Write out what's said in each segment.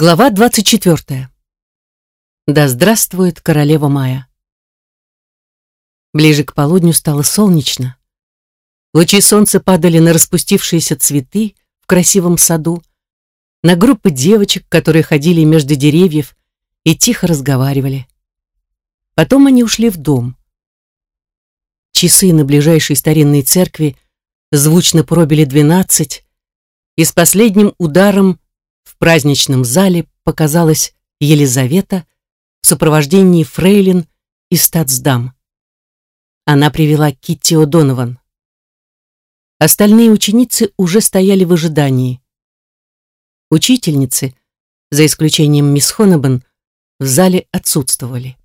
Глава 24. Да здравствует королева Мая. Ближе к полудню стало солнечно. Лучи солнца падали на распустившиеся цветы в красивом саду, на группы девочек, которые ходили между деревьев и тихо разговаривали. Потом они ушли в дом. Часы на ближайшей старинной церкви звучно пробили двенадцать, и с последним ударом праздничном зале показалась Елизавета в сопровождении фрейлин и статсдам. Она привела Китти О'Донован. Остальные ученицы уже стояли в ожидании. Учительницы, за исключением мисс Хонебен, в зале отсутствовали.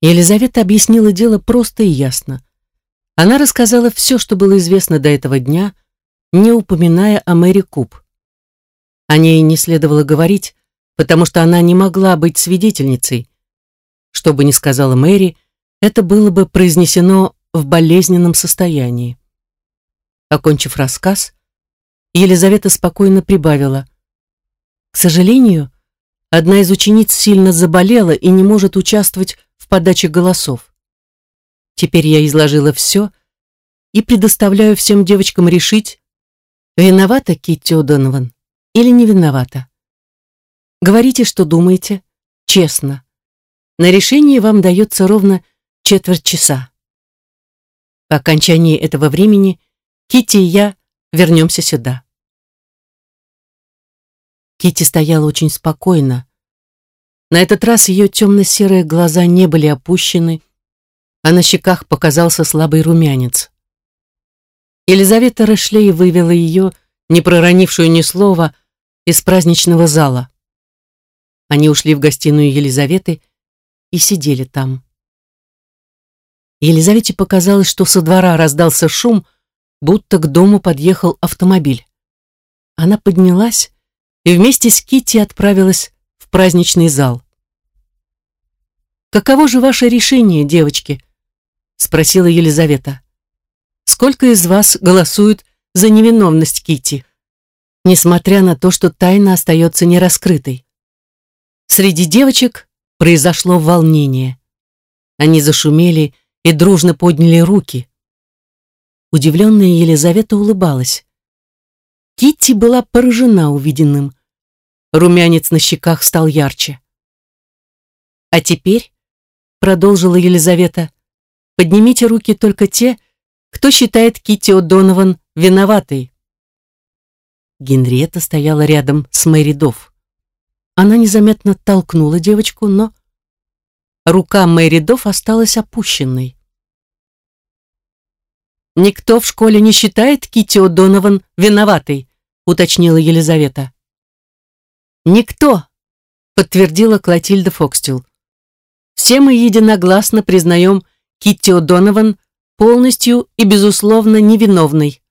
Елизавета объяснила дело просто и ясно. Она рассказала все, что было известно до этого дня, не упоминая о Мэри Куб. О ней не следовало говорить, потому что она не могла быть свидетельницей. Что бы ни сказала Мэри, это было бы произнесено в болезненном состоянии. Окончив рассказ, Елизавета спокойно прибавила. К сожалению, одна из учениц сильно заболела и не может участвовать в подаче голосов. Теперь я изложила все и предоставляю всем девочкам решить, виновата Китти О'Донован или не виновата. Говорите, что думаете, честно. На решение вам дается ровно четверть часа. По окончании этого времени Кити и я вернемся сюда. Кити стояла очень спокойно. На этот раз ее темно-серые глаза не были опущены, а на щеках показался слабый румянец. Елизавета Решлей вывела ее, не проронившую ни слова, из праздничного зала. Они ушли в гостиную Елизаветы и сидели там. Елизавете показалось, что со двора раздался шум, будто к дому подъехал автомобиль. Она поднялась и вместе с Китти отправилась в праздничный зал. «Каково же ваше решение, девочки?» — спросила Елизавета. «Сколько из вас голосуют за невиновность Китти, несмотря на то, что тайна остается нераскрытой?» Среди девочек произошло волнение. Они зашумели и дружно подняли руки. Удивленная Елизавета улыбалась. Китти была поражена увиденным. Румянец на щеках стал ярче. «А теперь», — продолжила Елизавета, — «поднимите руки только те, кто считает Китти О'Донован виноватой». Генриетта стояла рядом с Мэри Дофф. Она незаметно толкнула девочку, но рука Мэри Дофф осталась опущенной. «Никто в школе не считает Китти О'Донован виноватой», уточнила Елизавета. «Никто», подтвердила Клотильда Фокстил. «Все мы единогласно признаем Китти О'Донован полностью и безусловно невиновной.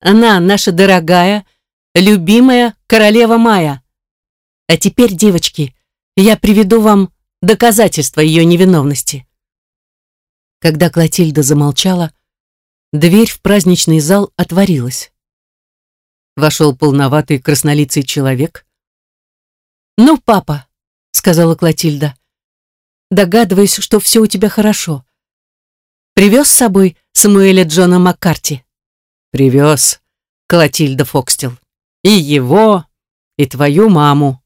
Она наша дорогая, любимая королева Майя. А теперь, девочки, я приведу вам доказательства ее невиновности». Когда Клотильда замолчала, Дверь в праздничный зал отворилась. Вошел полноватый краснолицый человек. «Ну, папа», — сказала Клотильда, — «догадываюсь, что все у тебя хорошо. Привез с собой Самуэля Джона Маккарти?» «Привез, Клотильда Фокстил. И его, и твою маму».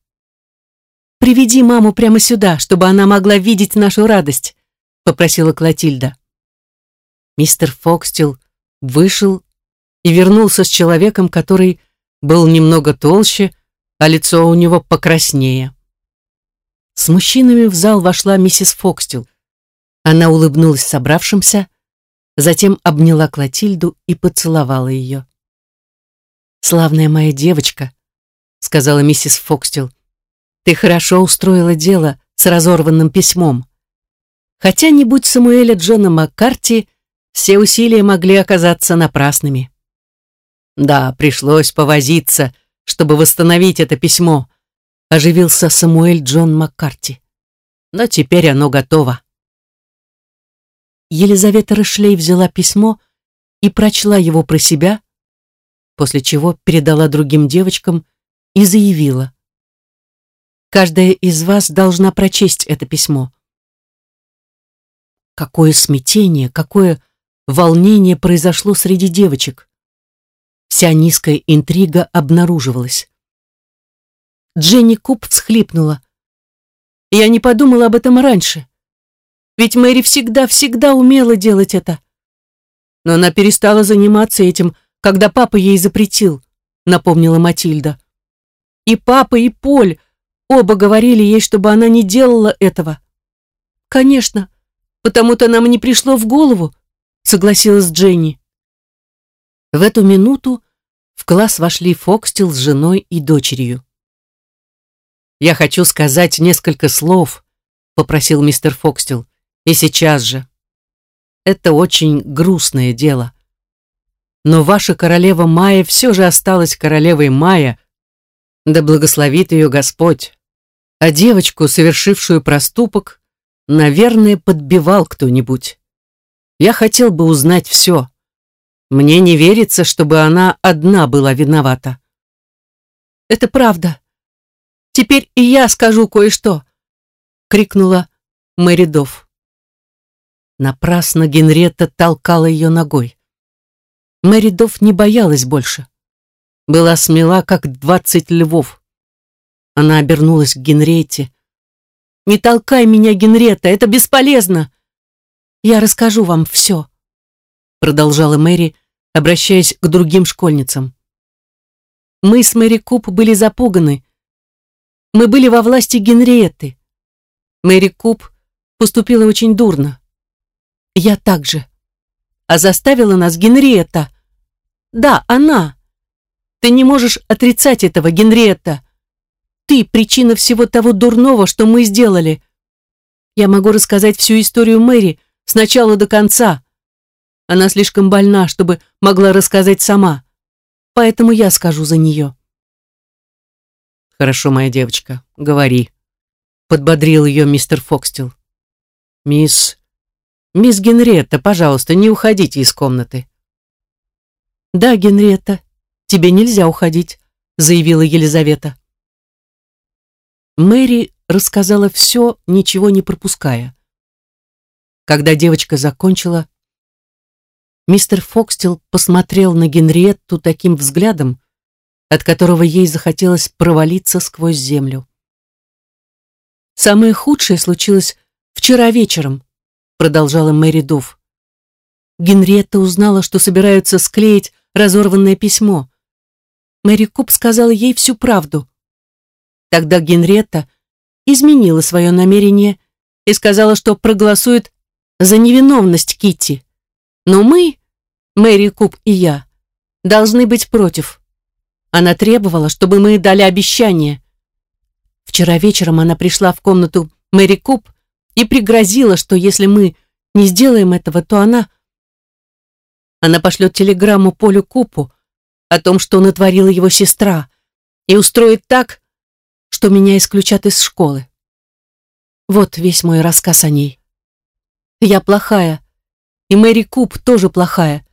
«Приведи маму прямо сюда, чтобы она могла видеть нашу радость», — попросила Клотильда. Мистер Фокстил вышел и вернулся с человеком, который был немного толще, а лицо у него покраснее. С мужчинами в зал вошла миссис Фокстил. Она улыбнулась собравшимся, затем обняла Клотильду и поцеловала ее. «Славная моя девочка», — сказала миссис Фокстил, — «ты хорошо устроила дело с разорванным письмом. Хотя не будь Самуэля Джона Маккарти, все усилия могли оказаться напрасными. Да, пришлось повозиться, чтобы восстановить это письмо, оживился Самуэль Джон Маккарти. Но теперь оно готово. Елизавета Рышлей взяла письмо и прочла его про себя, после чего передала другим девочкам и заявила. Каждая из вас должна прочесть это письмо. Какое смятение, какое волнение произошло среди девочек. Вся низкая интрига обнаруживалась. Дженни Куб всхлипнула. Я не подумала об этом раньше. Ведь Мэри всегда-всегда умела делать это. Но она перестала заниматься этим, когда папа ей запретил, напомнила Матильда. И папа, и Поль оба говорили ей, чтобы она не делала этого. Конечно, потому-то нам не пришло в голову, согласилась Дженни. В эту минуту в класс вошли Фокстил с женой и дочерью. «Я хочу сказать несколько слов», — попросил мистер Фокстил. «И сейчас же. Это очень грустное дело. Но ваша королева Майя все же осталась королевой Майя, да благословит ее Господь. А девочку, совершившую проступок, наверное, подбивал кто-нибудь. Я хотел бы узнать все. Мне не верится, чтобы она одна была виновата. Это правда. Теперь и я скажу кое-что, крикнула Мэри Дофф. Напрасно Генретта толкала ее ногой. Мэри Дофф не боялась больше. Была смела, как двадцать львов. Она обернулась к Генретте. «Не толкай меня, Генретта, это бесполезно!» «Я расскажу вам все», продолжала Мэри, обращаясь к другим школьницам. Мы с Мэри Куп были запуганы. Мы были во власти Генриетты. Мэри Куп поступила очень дурно. Я также. А заставила нас Генриетта. Да, она. Ты не можешь отрицать этого, Генриетта. Ты причина всего того дурного, что мы сделали. Я могу рассказать всю историю Мэри с начала до конца. Она слишком больна, чтобы могла рассказать сама. Поэтому я скажу за нее. Хорошо, моя девочка, говори. Подбодрил ее мистер Фокстил. Мисс... Мисс Генриетта, пожалуйста, не уходите из комнаты. Да, Генриетта, тебе нельзя уходить, заявила Елизавета. Мэри рассказала все, ничего не пропуская. Когда девочка закончила, Мистер Фокстил посмотрел на Генриетту таким взглядом, от которого ей захотелось провалиться сквозь землю. «Самое худшее случилось вчера вечером», продолжала Мэри Дуфф. Генриетта узнала, что собираются склеить разорванное письмо. Мэри Куб сказала ей всю правду. Тогда Генриетта изменила свое намерение и сказала, что проголосует за невиновность Китти. Но мы, Мэри Куб и я, должны быть против. Она требовала, чтобы мы дали обещание. Вчера вечером она пришла в комнату Мэри Куб и пригрозила, что если мы не сделаем этого, то она... Она пошлет телеграмму Полю Купу о том, что натворила его сестра, и устроит так, что меня исключат из школы. Вот весь мой рассказ о ней. Я плохая, и Мэри Куб тоже плохая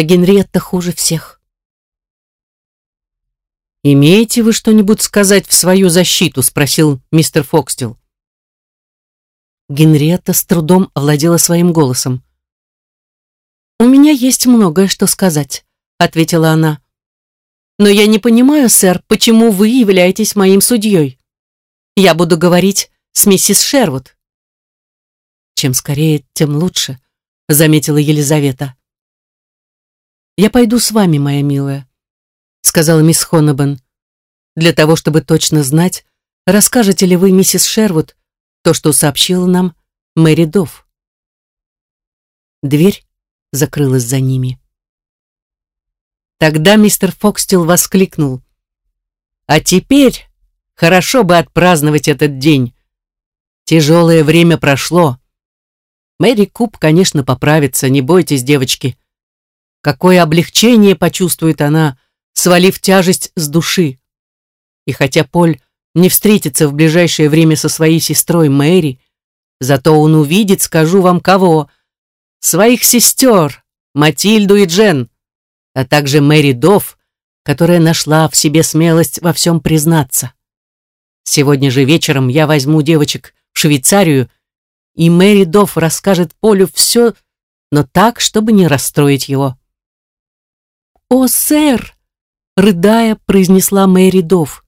а Генриетта хуже всех. «Имеете вы что-нибудь сказать в свою защиту?» — спросил мистер Фокстил. Генриетта с трудом овладела своим голосом. «У меня есть многое что сказать», — ответила она. «Но я не понимаю, сэр, почему вы являетесь моим судьей. Я буду говорить с миссис Шервуд». «Чем скорее, тем лучше», — заметила Елизавета. «Я пойду с вами, моя милая», — сказала мисс Хоннебан, «для того, чтобы точно знать, расскажете ли вы, миссис Шервуд, то, что сообщила нам Мэри Дофф». Дверь закрылась за ними. Тогда мистер Фокстил воскликнул. «А теперь хорошо бы отпраздновать этот день. Тяжелое время прошло. Мэри Куб, конечно, поправится, не бойтесь, девочки. Какое облегчение почувствует она, свалив тяжесть с души. И хотя Поль не встретится в ближайшее время со своей сестрой Мэри, зато он увидит, скажу вам кого, своих сестер, Матильду и Джен, а также Мэри Дофф, которая нашла в себе смелость во всем признаться. Сегодня же вечером я возьму девочек в Швейцарию, и Мэри Дофф расскажет Полю все, но так, чтобы не расстроить его. «О, сэр!» — рыдая, произнесла Мэри Дофф.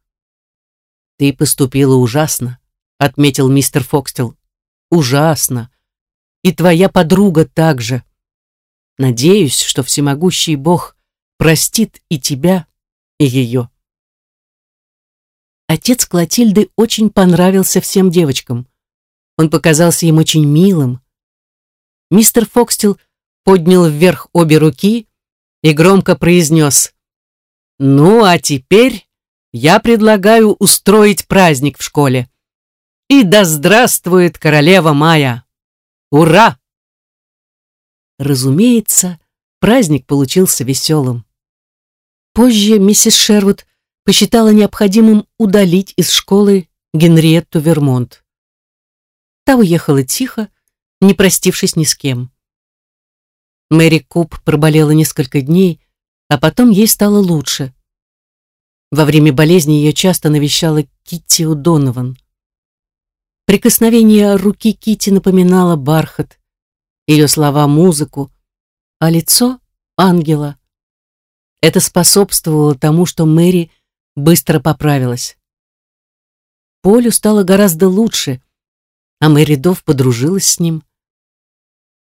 «Ты поступила ужасно», — отметил мистер Фокстел. «Ужасно. И твоя подруга также. Надеюсь, что всемогущий Бог простит и тебя, и ее». Отец Клотильды очень понравился всем девочкам. Он показался им очень милым. Мистер Фокстел поднял вверх обе руки и громко произнес «Ну, а теперь я предлагаю устроить праздник в школе. И да здравствует королева Майя! Ура!» Разумеется, праздник получился веселым. Позже миссис Шервуд посчитала необходимым удалить из школы Генриетту Вермонт. Та уехала тихо, не простившись ни с кем. Мэри Куб проболела несколько дней, а потом ей стало лучше. Во время болезни ее часто навещала Китти Удонован. Прикосновение руки Китти напоминало бархат, ее слова — музыку, а лицо — ангела. Это способствовало тому, что Мэри быстро поправилась. Полю стало гораздо лучше, а Мэри Дов подружилась с ним.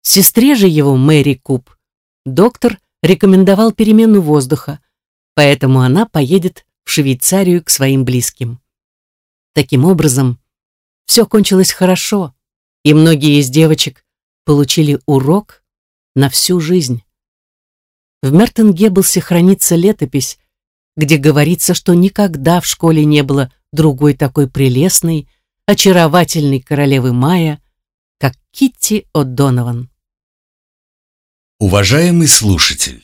Сестре же его, Мэри Куб, доктор рекомендовал перемену воздуха, поэтому она поедет в Швейцарию к своим близким. Таким образом, все кончилось хорошо, и многие из девочек получили урок на всю жизнь. В Мертенгебелсе хранится летопись, где говорится, что никогда в школе не было другой такой прелестной, очаровательной королевы Майя, как Китти О'Донован. Уважаемый слушатель,